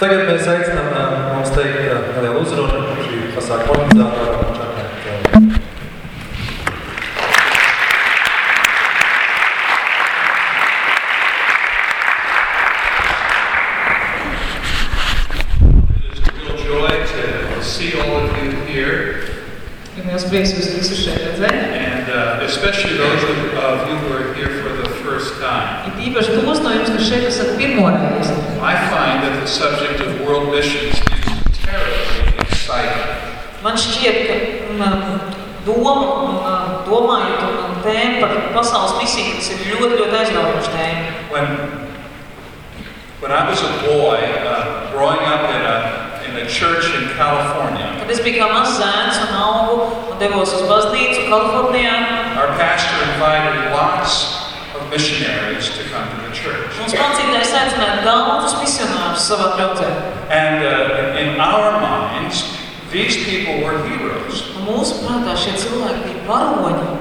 Tagad mēs aicinām ā, mums teikt ā, nelielu uzrunu šī pasākuma organizātoram Čaknēt Kelvim. It is a real joy to see all of you here, Ir liels prieks jūs visus šeit redzēt. and uh, especially those of of you who are here for the first time. Ir īpaši tos no jums, kas šeit esat pirmo reizi. I find that the subject of world missions is terribly exciting. Man šķiet, ka mm, doma, mm, domājot un tēma par pasaules misiju, tas ir ļoti, ļoti aizraujoša tēma. When, when I was a boy, uh, growing up in a, in a church in California, Kad es biju kā mazs zēns un augu un devos uz baznīcu Kalifornijā, our pastor invited lots of missionaries to come to the church. mums mācītājs aicināja daudzus misionārus savā draudzē. And uh, in our minds, these people were heroes. Un mūsu prātā šie cilvēki bija varoņi.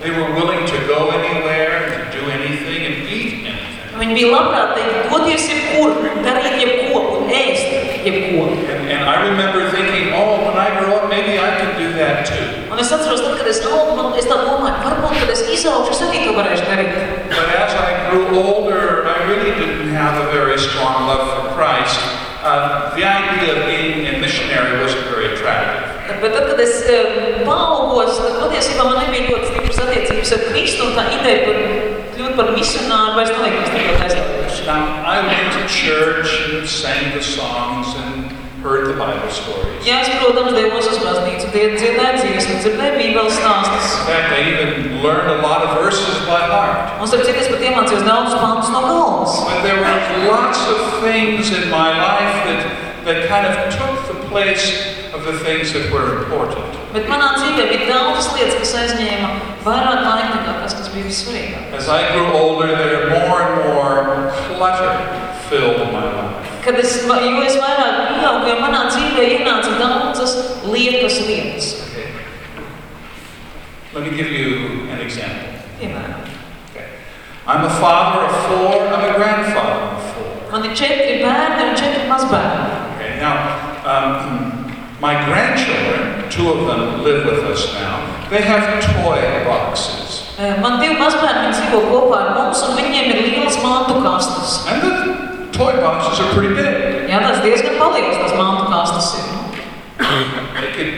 They were willing to go anywhere, to do anything, and eat anything. Viņi bija labprātīgi doties jebkur, darīt jebko un ēst jebko. And, and I remember thinking, oh, when I grow up, maybe I can do that too. Un es atceros, tad, kad es augu, man, es tā domāju, varbūt, kad es izaugšu, es arī to varēšu darīt. But as I grew older, I really didn't have a very strong love for Christ. Uh, the idea of being a missionary wasn't very attractive. Bet tad, kad es um, paaugos, tad patiesībā man nebija ļoti stipras attiecības ar Kristu, un tā ideja par kļūt par misionāru vairs ļoti aizraujoša. Now, I went to church and sang the songs and heard the Bible stories. Jā, es, protams, devos uz baznīcu, tie dziedāju dziesmu, dzirdēju bībeles stāstus. In fact, I even learned a lot of verses by heart. Un, starp citu, es pat iemācījos daudzus pantus no galvas. But there were lots of things in my life that, that kind of took the place of the things that were important. Bet manā dzīvē bija daudzas lietas, kas aizņēma vairāk laika nekā tas, kas bija vissvarīgāk. As I grew older, there more and more clutter filled my life. Kad es, jo es vairāk pieaugu, jo manā dzīvē ienāca daudzas liekas lietas. Okay. Let me give you an example. Piemēram, Okay. I'm a father of four, I'm a grandfather of four. man ir četri bērni un četri mazbērni. Okay, now, um, my grandchildren, two of them live with us now, they have toy boxes. Eh, Man divi mazbērni dzīvo kopā ar mums, un viņiem ir liels mantu kastes. And the toy boxes are pretty big. Jā, tas diezgan paliels, tas mantu kastes ir. They could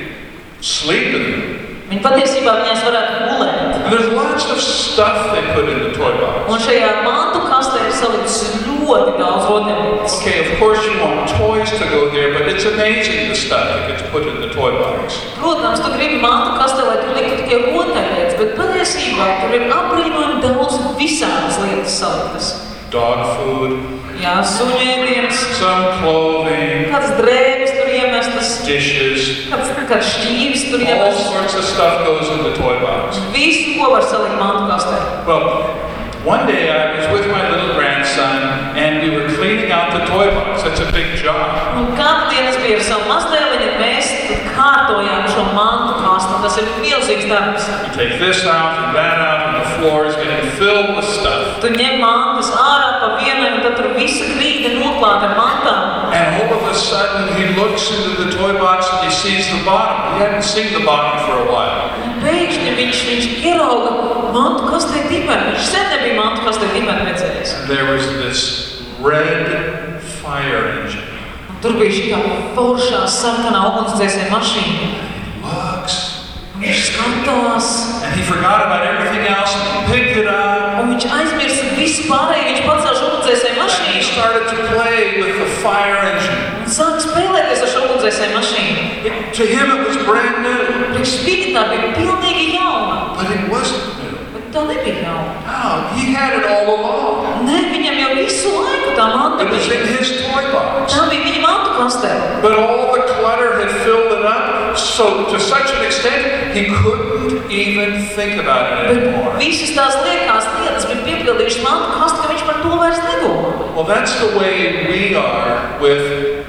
sleep in them. Viņi patiesībā viņās varētu gulēt. And there's lots of stuff they put in the toy box. Un šajā mantu kastē ir salikts ļoti daudz rotaļlietas. Okay, of course you want toys to go there, but it's amazing the stuff that gets put in the toy box. Protams, tu gribi mantu kastē, lai tur liktu tikai rotaļlietas, bet patiesībā tur ir apbrīnojami daudz visādas lietas saliktas. Dog food, Jā, suņēdienas, some clothing, kādas drēbes tur iemestas, dishes, kāds, kāds šķīvis tur all iemestas. sorts of stuff goes in the toy box. Visu, ko var salikt mantu kastē. Well, one day I was with my little grandson and we were cleaning out the toy box. That's a big job. Un kādu dienu es biju ar savu mazdēliņu, mēs kārtojām šo mantu kastu, tas ir milzīgs darbs. You take this out and that out, and the floor is getting filled with stuff. Tu ņem mantas ārā pa vienai, un tad tur visa grīda noklāta mantām. And all of a sudden, he looks into the toy box and he sees the bottom. He hadn't seen the bottom for a while. Pēkšņi viņš, viņš ierauga mantu kastē dibeni. Viņš sen nebija mantu kastē dibeni redzējis. And there was this red fire engine. Tur bija šī foršā sarkanā ugunsdzēsēja mašīna. Looks. Viņš skatās, And he forgot about everything else fire engine. un sāka spēlēties ar šo ugunsdzēsēju mašīnu. It, to him, it was brand new, Priekš viņa tā bija pilnīgi jauna, but it wasn't new. bet tā nebija jauna. No, he had it all along. Nē, viņam jau visu laiku tā manta It was bija. in his toy box. Tā bija viņa mantu kastē. But all the clutter had filled it up, so to such an extent, he couldn't even think about it anymore. visas tās liekās lietas bija piepildījušas mantu kastu, ka viņš par to vairs nedomā. Well, that's the way we are with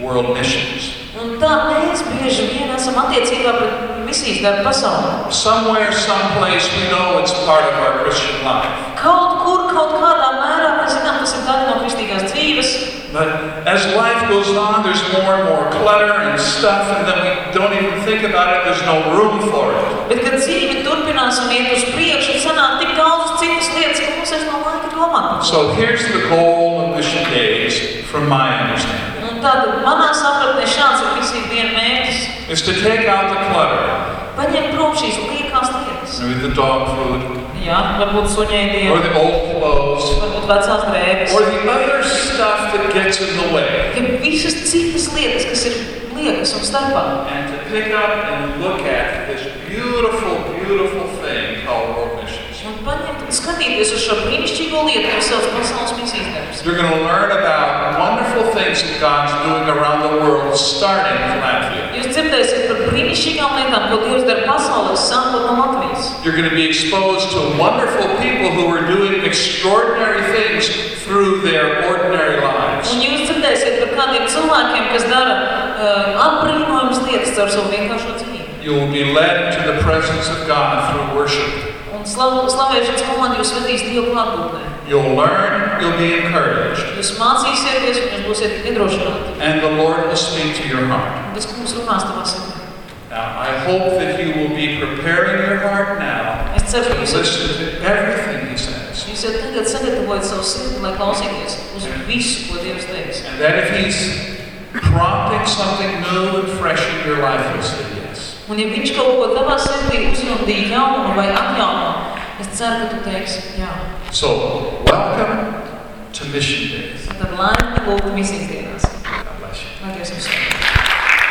world missions. Un tā mēs bieži vien esam attiecībā pret misijas darbu pasaulē. Somewhere, someplace, we know it's part of our Christian life. Kaut kur, kaut kādā mērā mēs zinām, tas ir daļa no kristīgās dzīves. But as life goes on, there's more and more clutter and stuff, and then we don't even think about it, there's no room for it. Bet, kad dzīve turpinās un iet uz priekšu, sanāk tik daudz citas lietas, ka vairs nav laika to. So here's the goal of Mission Days, from my understanding, Un tāda manā sapratnē šāds ir visiem viena mērķis. is to take out the clutter, Paņemt prom šīs liekās lietas. maybe the dog food, Jā, varbūt or suņēdienu, the old clothes, varbūt vecās drēbes. or the other stuff that gets in the way. Ja visas citas lietas, kas ir liekas un starpā. And to pick up and look at this beautiful, beautiful thing called World Missions. Un paņemt un skatīties uz šo brīnišķīgo lietu, kas sauc pasaules misijas darbs. You're going to learn about wonderful things that God's doing around the world, starting with Latvia. Jūs dzirdēsiet par brīnišķīgām lietām, ko Dievs dara pasaulē, sākot no Latvijas. You're going to be exposed to wonderful people who are doing extraordinary things through their ordinary lives. Un jūs dzirdēsiet par kādiem cilvēkiem, kas dara uh, apbrīnojamas lietas caur savu vienkāršo dzīvi. You will be led to the presence of God through worship. Un slav, slavēšanas komanda jūs vedīs Dievu klātbūtnē. You'll learn, you'll be encouraged, Jūs mācīsieties un jūs būsiet iedrošināti. and the Lord will speak to your heart. Un Tas kungs runās tavā sirdī. Now, I hope that you will be preparing your heart now Es ceru, to listen to everything He says. jūs jau tagad sagatavojat savu sirdi, lai klausīties uz visu, ko Dievs teiks. And that if He's prompting something new and fresh in your life, you'll say yes. Un ja viņš kaut ko tavā sirdī uzjundīja jaunu vai atjauno, es ceru, ka tu teiksi jā. So, welcome to Mission Days. Tad laimīgi lūgt misijas dienās. God bless you. Lai Dievs jums.